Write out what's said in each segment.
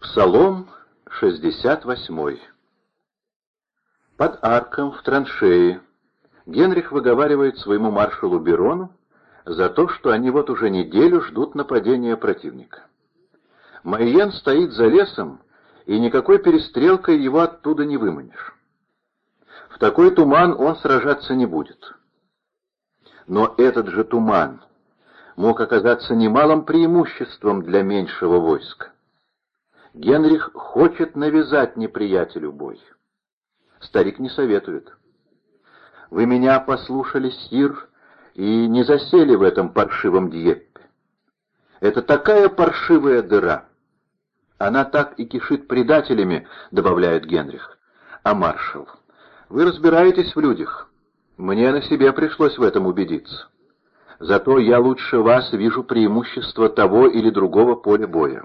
Псалом 68 Под арком в траншее Генрих выговаривает своему маршалу Берону за то, что они вот уже неделю ждут нападения противника. Майен стоит за лесом, и никакой перестрелкой его оттуда не выманишь. В такой туман он сражаться не будет. Но этот же туман мог оказаться немалым преимуществом для меньшего войска. Генрих хочет навязать неприятелю бой. Старик не советует. Вы меня послушали, Сир, и не засели в этом паршивом Дьеппе. Это такая паршивая дыра. Она так и кишит предателями, добавляет Генрих. А маршал, вы разбираетесь в людях. Мне на себе пришлось в этом убедиться. Зато я лучше вас вижу преимущество того или другого поля боя.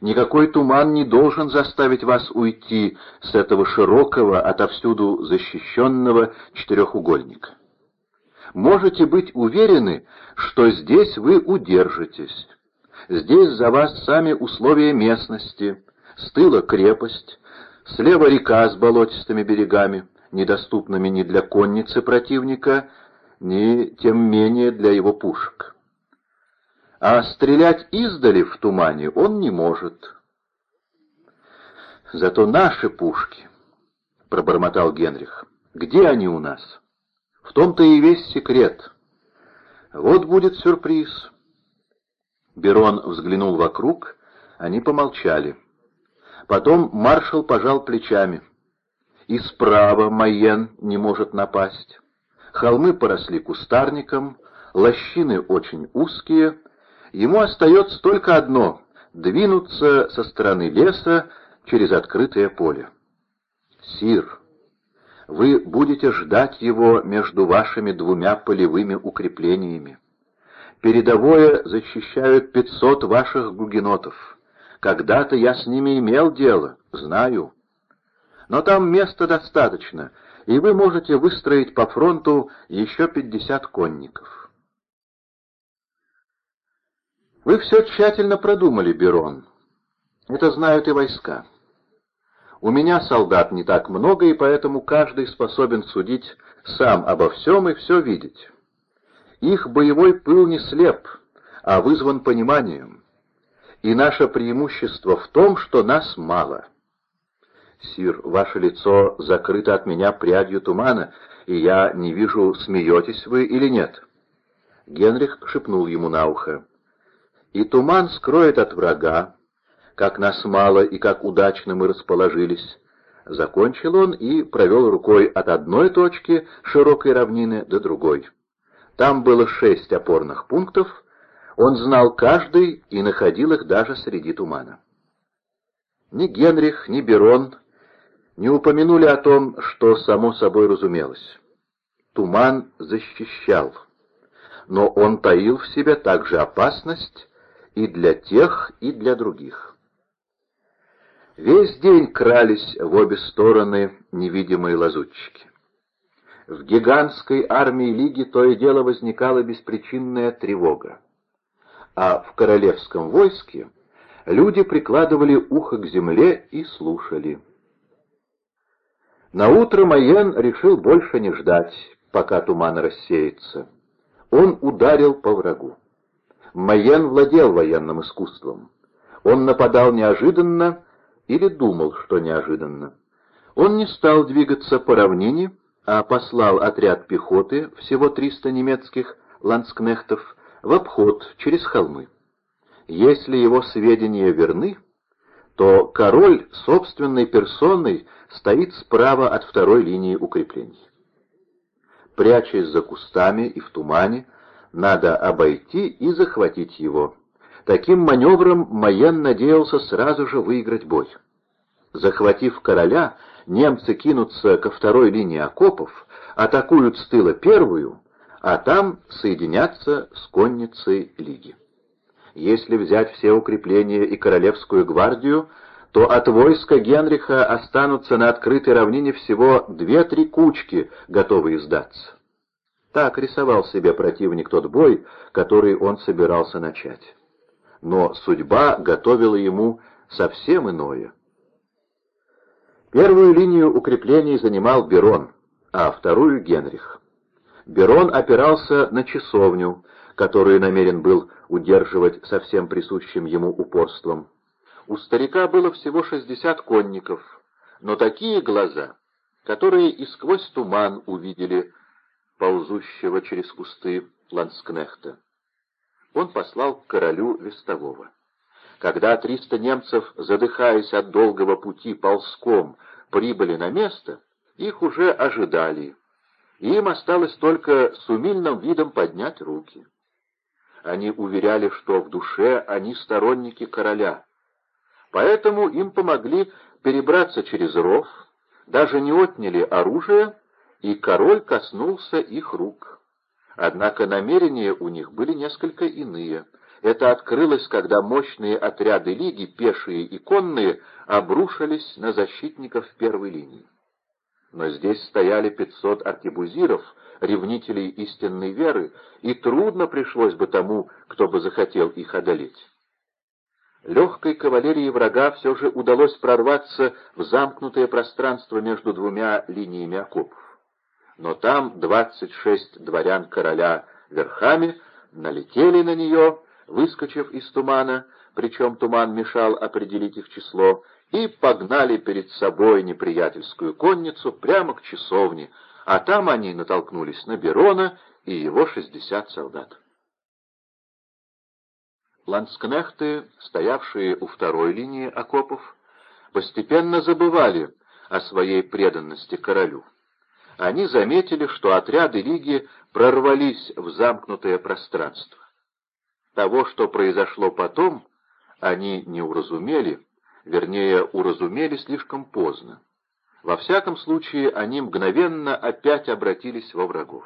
Никакой туман не должен заставить вас уйти с этого широкого, отовсюду защищенного четырехугольника. Можете быть уверены, что здесь вы удержитесь. Здесь за вас сами условия местности, с тыла крепость, слева река с болотистыми берегами, недоступными ни для конницы противника, ни тем менее для его пушек а стрелять издали в тумане он не может. «Зато наши пушки», — пробормотал Генрих, — «где они у нас? В том-то и весь секрет. Вот будет сюрприз». Берон взглянул вокруг, они помолчали. Потом маршал пожал плечами. И справа Майен не может напасть. Холмы поросли кустарником, лощины очень узкие — Ему остается только одно — двинуться со стороны леса через открытое поле. «Сир, вы будете ждать его между вашими двумя полевыми укреплениями. Передовое защищают пятьсот ваших гугенотов. Когда-то я с ними имел дело, знаю. Но там места достаточно, и вы можете выстроить по фронту еще пятьдесят конников. Вы все тщательно продумали, Берон. Это знают и войска. У меня солдат не так много, и поэтому каждый способен судить сам обо всем и все видеть. Их боевой пыл не слеп, а вызван пониманием. И наше преимущество в том, что нас мало. Сир, ваше лицо закрыто от меня прядью тумана, и я не вижу, смеетесь вы или нет. Генрих шепнул ему на ухо и туман скроет от врага, как нас мало и как удачно мы расположились. Закончил он и провел рукой от одной точки широкой равнины до другой. Там было шесть опорных пунктов, он знал каждый и находил их даже среди тумана. Ни Генрих, ни Берон не упомянули о том, что само собой разумелось. Туман защищал, но он таил в себе также опасность, и для тех, и для других. Весь день крались в обе стороны невидимые лазутчики. В гигантской армии Лиги то и дело возникала беспричинная тревога. А в королевском войске люди прикладывали ухо к земле и слушали. Наутро Майен решил больше не ждать, пока туман рассеется. Он ударил по врагу. Майен владел военным искусством. Он нападал неожиданно или думал, что неожиданно. Он не стал двигаться по равнине, а послал отряд пехоты, всего 300 немецких ландскнехтов, в обход через холмы. Если его сведения верны, то король собственной персоной стоит справа от второй линии укреплений. Прячась за кустами и в тумане, надо обойти и захватить его. Таким маневром Майен надеялся сразу же выиграть бой. Захватив короля, немцы кинутся ко второй линии окопов, атакуют с тыла первую, а там соединятся с конницей Лиги. Если взять все укрепления и королевскую гвардию, то от войска Генриха останутся на открытой равнине всего две-три кучки, готовые сдаться. Так рисовал себе противник тот бой, который он собирался начать. Но судьба готовила ему совсем иное. Первую линию укреплений занимал Берон, а вторую — Генрих. Берон опирался на часовню, которую намерен был удерживать со всем присущим ему упорством. У старика было всего шестьдесят конников, но такие глаза, которые и сквозь туман увидели ползущего через кусты ланскнехта. Он послал к королю вестового. Когда триста немцев, задыхаясь от долгого пути ползком, прибыли на место, их уже ожидали, им осталось только с умильным видом поднять руки. Они уверяли, что в душе они сторонники короля, поэтому им помогли перебраться через ров, даже не отняли оружие, и король коснулся их рук. Однако намерения у них были несколько иные — это открылось, когда мощные отряды Лиги, пешие и конные, обрушились на защитников первой линии. Но здесь стояли пятьсот аркебузиров, ревнителей истинной веры, и трудно пришлось бы тому, кто бы захотел их одолеть. Легкой кавалерии врага все же удалось прорваться в замкнутое пространство между двумя линиями окопов. Но там двадцать шесть дворян короля верхами налетели на нее выскочив из тумана, причем туман мешал определить их число, и погнали перед собой неприятельскую конницу прямо к часовне, а там они натолкнулись на Берона и его шестьдесят солдат. Ланскнехты, стоявшие у второй линии окопов, постепенно забывали о своей преданности королю. Они заметили, что отряды Лиги прорвались в замкнутое пространство. Того, что произошло потом, они не уразумели, вернее, уразумели слишком поздно. Во всяком случае, они мгновенно опять обратились во врагов.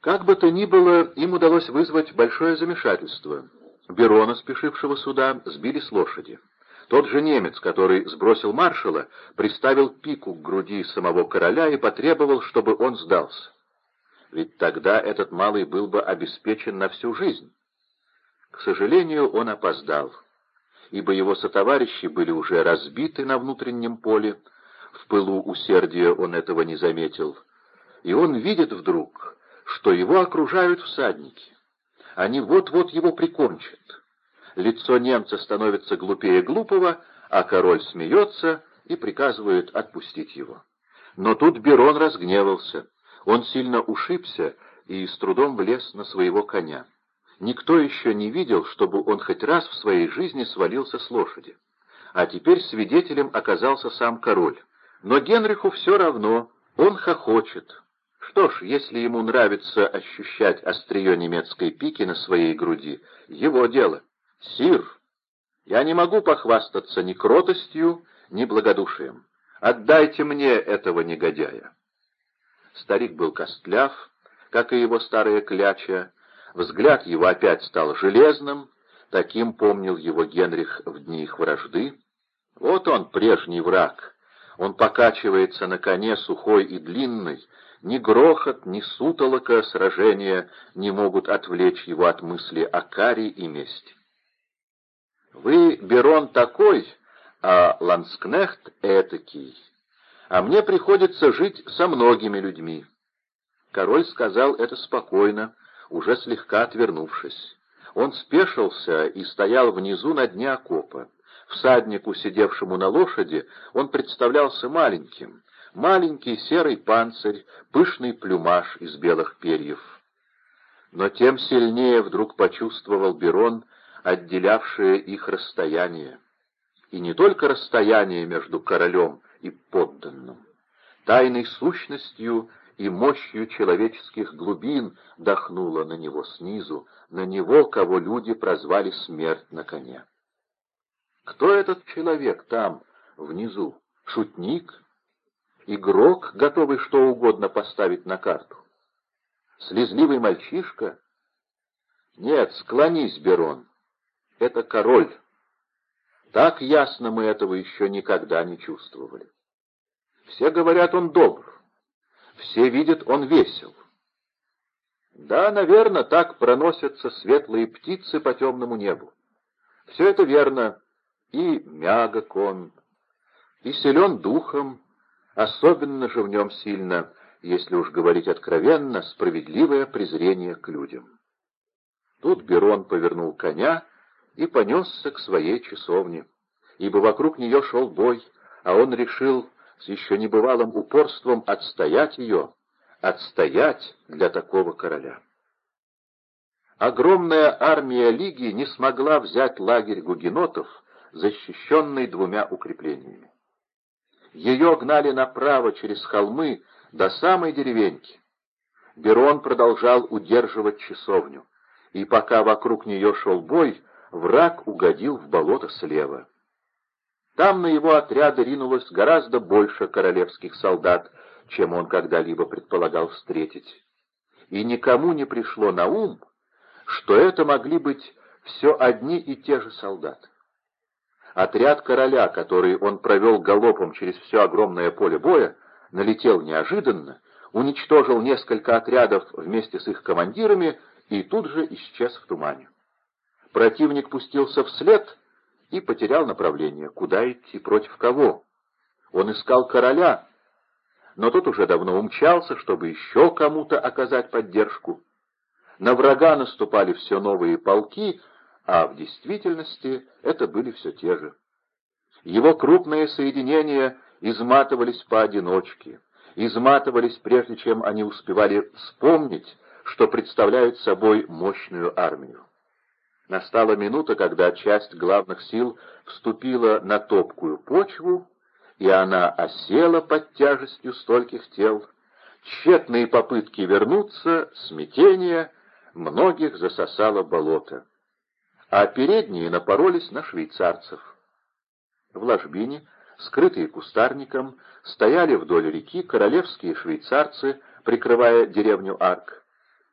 Как бы то ни было, им удалось вызвать большое замешательство. Берона, спешившего сюда, сбили с лошади. Тот же немец, который сбросил маршала, приставил пику к груди самого короля и потребовал, чтобы он сдался ведь тогда этот малый был бы обеспечен на всю жизнь. К сожалению, он опоздал, ибо его сотоварищи были уже разбиты на внутреннем поле, в пылу усердия он этого не заметил, и он видит вдруг, что его окружают всадники. Они вот-вот его прикончат. Лицо немца становится глупее глупого, а король смеется и приказывает отпустить его. Но тут Берон разгневался. Он сильно ушибся и с трудом влез на своего коня. Никто еще не видел, чтобы он хоть раз в своей жизни свалился с лошади. А теперь свидетелем оказался сам король. Но Генриху все равно, он хохочет. Что ж, если ему нравится ощущать острие немецкой пики на своей груди, его дело. Сир, я не могу похвастаться ни кротостью, ни благодушием. Отдайте мне этого негодяя. Старик был костляв, как и его старая кляча, взгляд его опять стал железным, таким помнил его Генрих в дни их вражды. Вот он, прежний враг, он покачивается на коне сухой и длинный, ни грохот, ни сутолока сражения не могут отвлечь его от мысли о каре и мести. Вы, Берон, такой, а Ланскнехт этакий а мне приходится жить со многими людьми». Король сказал это спокойно, уже слегка отвернувшись. Он спешился и стоял внизу на дне окопа. Всаднику, сидевшему на лошади, он представлялся маленьким. Маленький серый панцирь, пышный плюмаж из белых перьев. Но тем сильнее вдруг почувствовал Берон, отделявшее их расстояние. И не только расстояние между королем и подданным. Тайной сущностью и мощью человеческих глубин дохнула на него снизу, на него, кого люди прозвали смерть на коне. Кто этот человек там, внизу? Шутник? Игрок, готовый что угодно поставить на карту? Слезливый мальчишка? Нет, склонись, Берон. Это король. Так ясно мы этого еще никогда не чувствовали. Все говорят, он добр. Все видят, он весел. Да, наверное, так проносятся светлые птицы по темному небу. Все это верно, и мягок он, и силен духом, особенно же в нем сильно, если уж говорить откровенно, справедливое презрение к людям. Тут Берон повернул коня и понесся к своей часовне, ибо вокруг нее шел бой, а он решил с еще небывалым упорством отстоять ее, отстоять для такого короля. Огромная армия Лиги не смогла взять лагерь гугенотов, защищенный двумя укреплениями. Ее гнали направо через холмы до самой деревеньки. Берон продолжал удерживать часовню, и пока вокруг нее шел бой, враг угодил в болото слева. Там на его отряды ринулось гораздо больше королевских солдат, чем он когда-либо предполагал встретить. И никому не пришло на ум, что это могли быть все одни и те же солдаты. Отряд короля, который он провел галопом через все огромное поле боя, налетел неожиданно, уничтожил несколько отрядов вместе с их командирами и тут же исчез в тумане. Противник пустился вслед и потерял направление. Куда идти, против кого? Он искал короля, но тот уже давно умчался, чтобы еще кому-то оказать поддержку. На врага наступали все новые полки, а в действительности это были все те же. Его крупные соединения изматывались поодиночке, изматывались прежде чем они успевали вспомнить, что представляют собой мощную армию. Настала минута, когда часть главных сил вступила на топкую почву, и она осела под тяжестью стольких тел. Тщетные попытки вернуться, смятение, многих засосало болото а передние напоролись на швейцарцев. В ложбине, скрытые кустарником, стояли вдоль реки королевские швейцарцы, прикрывая деревню Арк,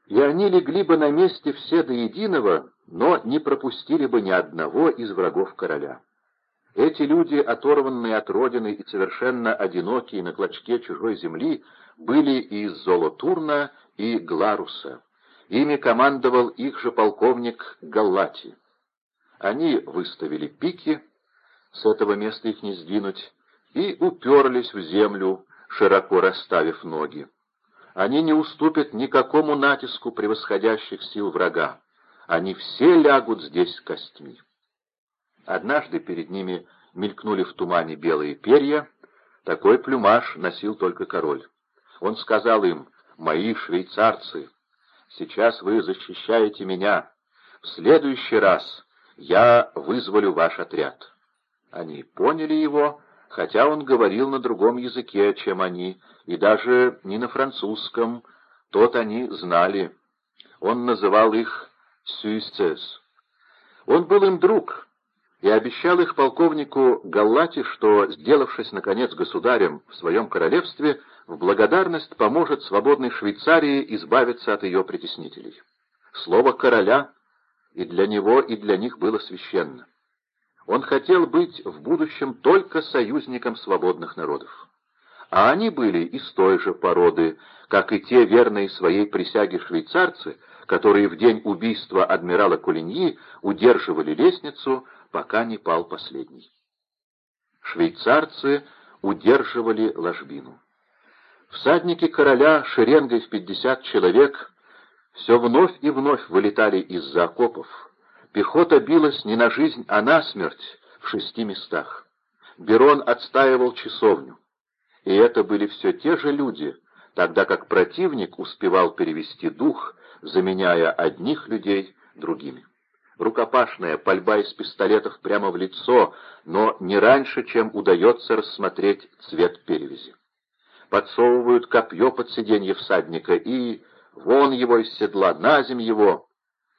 и они легли бы на месте все до единого, но не пропустили бы ни одного из врагов короля. Эти люди, оторванные от родины и совершенно одинокие на клочке чужой земли, были из Золотурна и Гларуса. Ими командовал их же полковник Галлати. Они выставили пики, с этого места их не сдвинуть, и уперлись в землю, широко расставив ноги. Они не уступят никакому натиску превосходящих сил врага. Они все лягут здесь костьми. Однажды перед ними мелькнули в тумане белые перья. Такой плюмаж носил только король. Он сказал им, «Мои швейцарцы, сейчас вы защищаете меня. В следующий раз я вызволю ваш отряд». Они поняли его, хотя он говорил на другом языке, чем они, и даже не на французском, тот они знали. Он называл их «сюисцес». Он был им друг и обещал их полковнику Галлати, что, сделавшись, наконец, государем в своем королевстве, в благодарность поможет свободной Швейцарии избавиться от ее притеснителей. Слово короля и для него, и для них было священно. Он хотел быть в будущем только союзником свободных народов. А они были из той же породы, как и те верные своей присяге швейцарцы, которые в день убийства адмирала Кулиньи удерживали лестницу, пока не пал последний. Швейцарцы удерживали ложбину. Всадники короля шеренгой в пятьдесят человек все вновь и вновь вылетали из-за окопов. Пехота билась не на жизнь, а на смерть в шести местах. Берон отстаивал часовню. И это были все те же люди, тогда как противник успевал перевести дух, заменяя одних людей другими. Рукопашная пальба из пистолетов прямо в лицо, но не раньше, чем удается рассмотреть цвет перевязи. Подсовывают копье под сиденье всадника и Вон его из седла, на земь его!»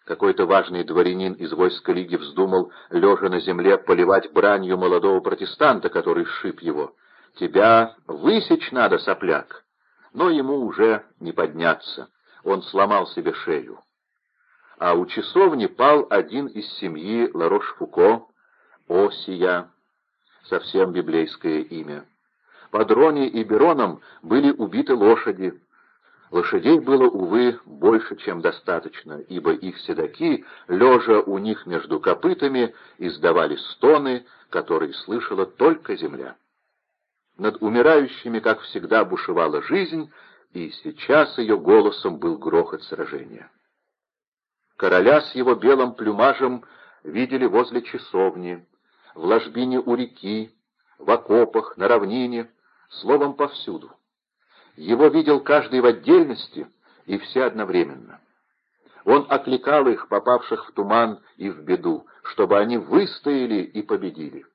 Какой-то важный дворянин из войска Лиги вздумал, лежа на земле, поливать бранью молодого протестанта, который сшиб его. «Тебя высечь надо, сопляк!» Но ему уже не подняться. Он сломал себе шею. А у часовни пал один из семьи Ларош-Фуко, Осия, совсем библейское имя. Под Рони и Бероном были убиты лошади, Лошадей было, увы, больше, чем достаточно, ибо их седаки, лежа у них между копытами, издавали стоны, который слышала только земля. Над умирающими, как всегда, бушевала жизнь, и сейчас ее голосом был грохот сражения. Короля с его белым плюмажем видели возле часовни, в ложбине у реки, в окопах, на равнине, словом, повсюду. Его видел каждый в отдельности и все одновременно. Он окликал их, попавших в туман и в беду, чтобы они выстояли и победили.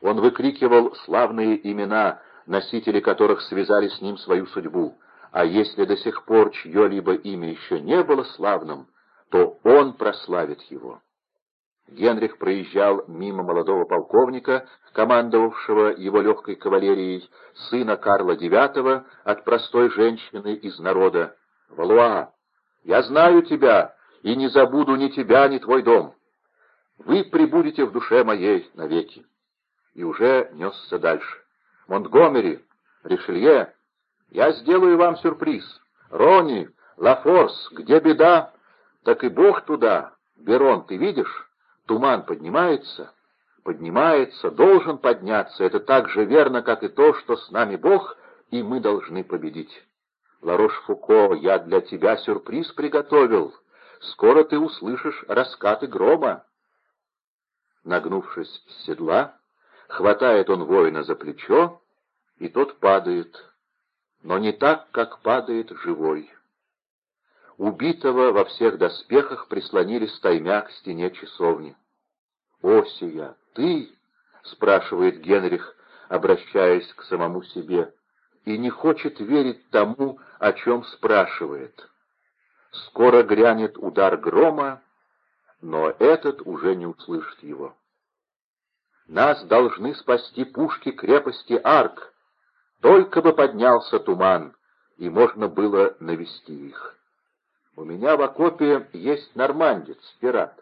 Он выкрикивал славные имена, носители которых связали с ним свою судьбу, а если до сих пор чье-либо имя еще не было славным, то он прославит его. Генрих проезжал мимо молодого полковника, командовавшего его легкой кавалерией, сына Карла IX от простой женщины из народа. «Валуа, я знаю тебя, и не забуду ни тебя, ни твой дом. Вы прибудете в душе моей навеки». И уже несся дальше. «Монтгомери, Ришелье, я сделаю вам сюрприз. Рони, Лафорс, где беда? Так и Бог туда. Берон, ты видишь?» Туман поднимается, поднимается, должен подняться. Это так же верно, как и то, что с нами Бог, и мы должны победить. Ларош-Фуко, я для тебя сюрприз приготовил. Скоро ты услышишь раскаты грома. Нагнувшись с седла, хватает он воина за плечо, и тот падает, но не так, как падает живой. Убитого во всех доспехах прислонили стаймя к стене часовни. «Осия, ты?» — спрашивает Генрих, обращаясь к самому себе, и не хочет верить тому, о чем спрашивает. Скоро грянет удар грома, но этот уже не услышит его. Нас должны спасти пушки крепости Арк, только бы поднялся туман, и можно было навести их. У меня в окопе есть нормандец, пират.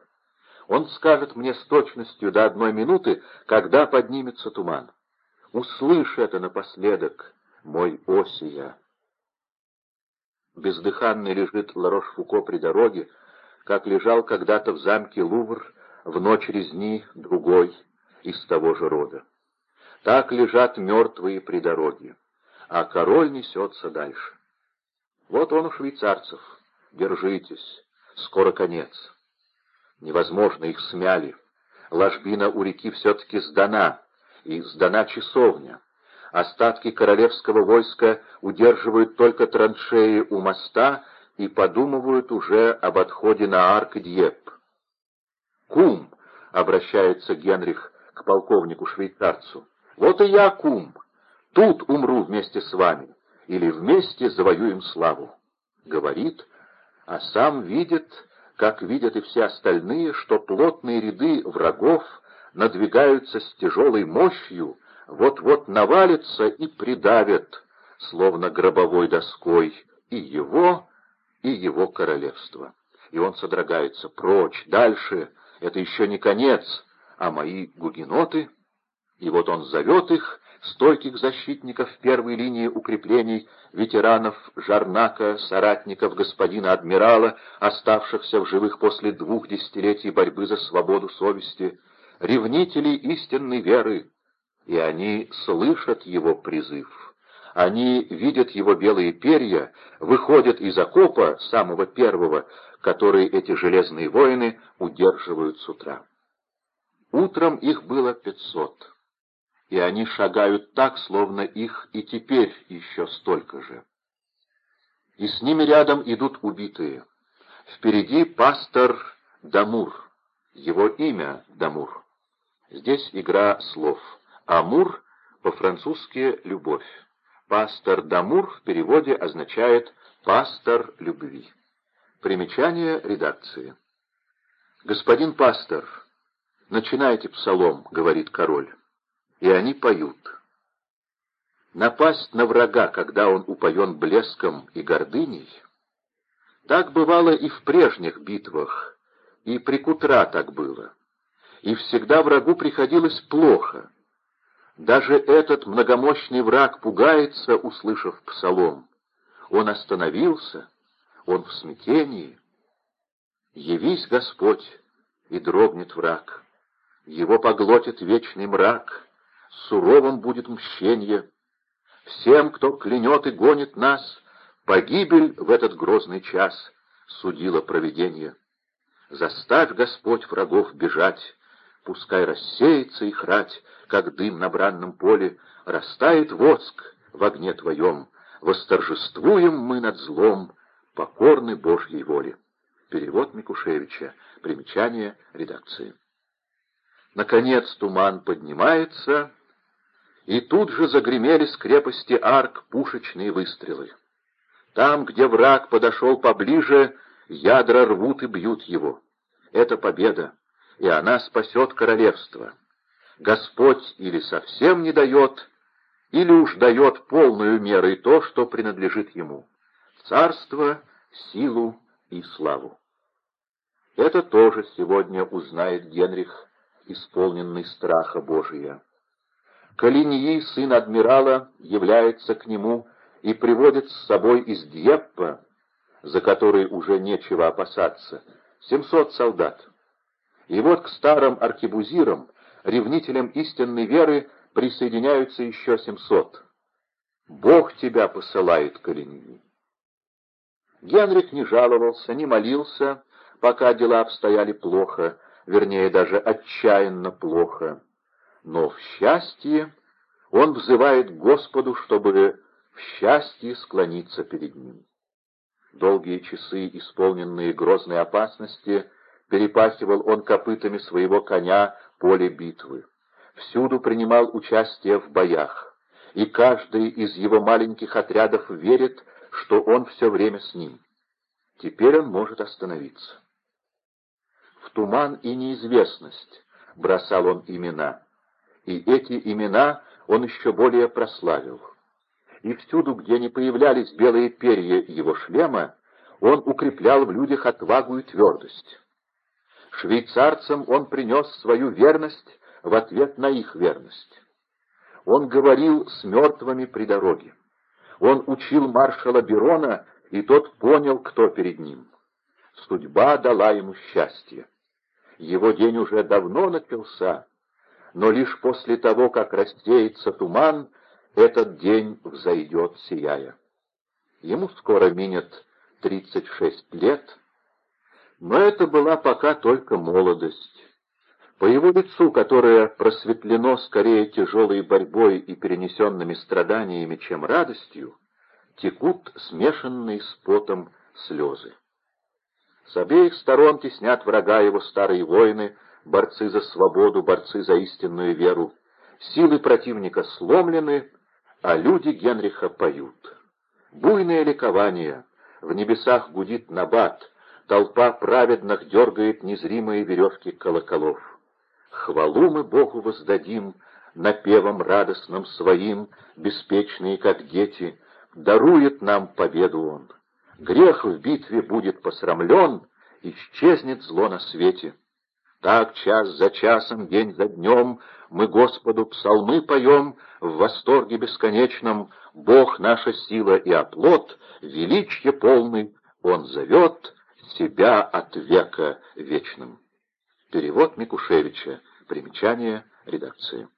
Он скажет мне с точностью до одной минуты, когда поднимется туман. Услышь это напоследок, мой Осия. Бездыханный лежит Ларош-Фуко при дороге, как лежал когда-то в замке Лувр в ночь резни другой из того же рода. Так лежат мертвые при дороге, а король несется дальше. Вот он у швейцарцев. Держитесь, скоро конец. Невозможно, их смяли. Ложбина у реки все-таки сдана, и сдана часовня. Остатки королевского войска удерживают только траншеи у моста и подумывают уже об отходе на Арк-Дьеп. «Кум!» — обращается Генрих к полковнику-швейцарцу. «Вот и я, кум! Тут умру вместе с вами, или вместе завоюем славу!» Говорит, а сам видит, как видят и все остальные, что плотные ряды врагов надвигаются с тяжелой мощью, вот-вот навалятся и придавят, словно гробовой доской, и его, и его королевство. И он содрогается прочь, дальше, это еще не конец, а мои гугеноты. И вот он зовет их, стойких защитников первой линии укреплений, ветеранов Жарнака, соратников господина адмирала, оставшихся в живых после двух десятилетий борьбы за свободу совести, ревнителей истинной веры, и они слышат его призыв. Они видят его белые перья, выходят из окопа, самого первого, который эти железные воины удерживают с утра. Утром их было пятьсот и они шагают так, словно их и теперь еще столько же. И с ними рядом идут убитые. Впереди пастор Дамур, его имя Дамур. Здесь игра слов. Амур по-французски «любовь». Пастор Дамур в переводе означает «пастор любви». Примечание редакции. «Господин пастор, начинайте псалом», — говорит король и они поют. Напасть на врага, когда он упоен блеском и гордыней, так бывало и в прежних битвах, и при Кутра так было. И всегда врагу приходилось плохо. Даже этот многомощный враг пугается, услышав псалом. Он остановился, он в смятении. Явись, Господь, и дрогнет враг. его поглотит вечный мрак, суровым будет мщенье. Всем, кто клянет и гонит нас, погибель в этот грозный час судило провидение. Заставь, Господь, врагов бежать, пускай рассеется их рать, как дым на бранном поле, растает воск в огне Твоем, восторжествуем мы над злом, покорны Божьей воле. Перевод Микушевича. Примечание редакции. Наконец туман поднимается, и тут же загремели с крепости арк пушечные выстрелы. Там, где враг подошел поближе, ядра рвут и бьют его. Это победа, и она спасет королевство. Господь или совсем не дает, или уж дает полную мерой то, что принадлежит ему — царство, силу и славу. Это тоже сегодня узнает Генрих, исполненный страха Божия. Калиньи, сын адмирала, является к нему и приводит с собой из Дьеппа, за который уже нечего опасаться, семьсот солдат. И вот к старым аркебузирам, ревнителям истинной веры, присоединяются еще семьсот. Бог тебя посылает, Калиньи. Генрих не жаловался, не молился, пока дела обстояли плохо, вернее, даже отчаянно плохо. Но в счастье он взывает Господу, чтобы в счастье склониться перед ним. Долгие часы, исполненные грозной опасности, перепахивал он копытами своего коня поле битвы. Всюду принимал участие в боях, и каждый из его маленьких отрядов верит, что он все время с ним. Теперь он может остановиться. В туман и неизвестность бросал он имена, и эти имена он еще более прославил. И всюду, где не появлялись белые перья его шлема, он укреплял в людях отвагу и твердость. Швейцарцам он принес свою верность в ответ на их верность. Он говорил с мертвыми при дороге. Он учил маршала Берона, и тот понял, кто перед ним. Судьба дала ему счастье. Его день уже давно начался, но лишь после того, как рассеется туман, этот день взойдет, сияя. Ему скоро минет 36 лет, но это была пока только молодость. По его лицу, которое просветлено скорее тяжелой борьбой и перенесенными страданиями, чем радостью, текут смешанные с потом слезы. С обеих сторон теснят врага его старые воины, борцы за свободу, борцы за истинную веру. Силы противника сломлены, а люди Генриха поют. Буйное ликование, в небесах гудит набат, толпа праведных дергает незримые веревки колоколов. Хвалу мы Богу воздадим, напевом радостным своим, беспечные, как дети, дарует нам победу Он. Грех в битве будет посрамлен, исчезнет зло на свете. Так час за часом, день за днем мы Господу псалмы поем в восторге бесконечном. Бог наша сила и оплот, величье полный, Он зовет себя от века вечным. Перевод Микушевича. Примечание редакции.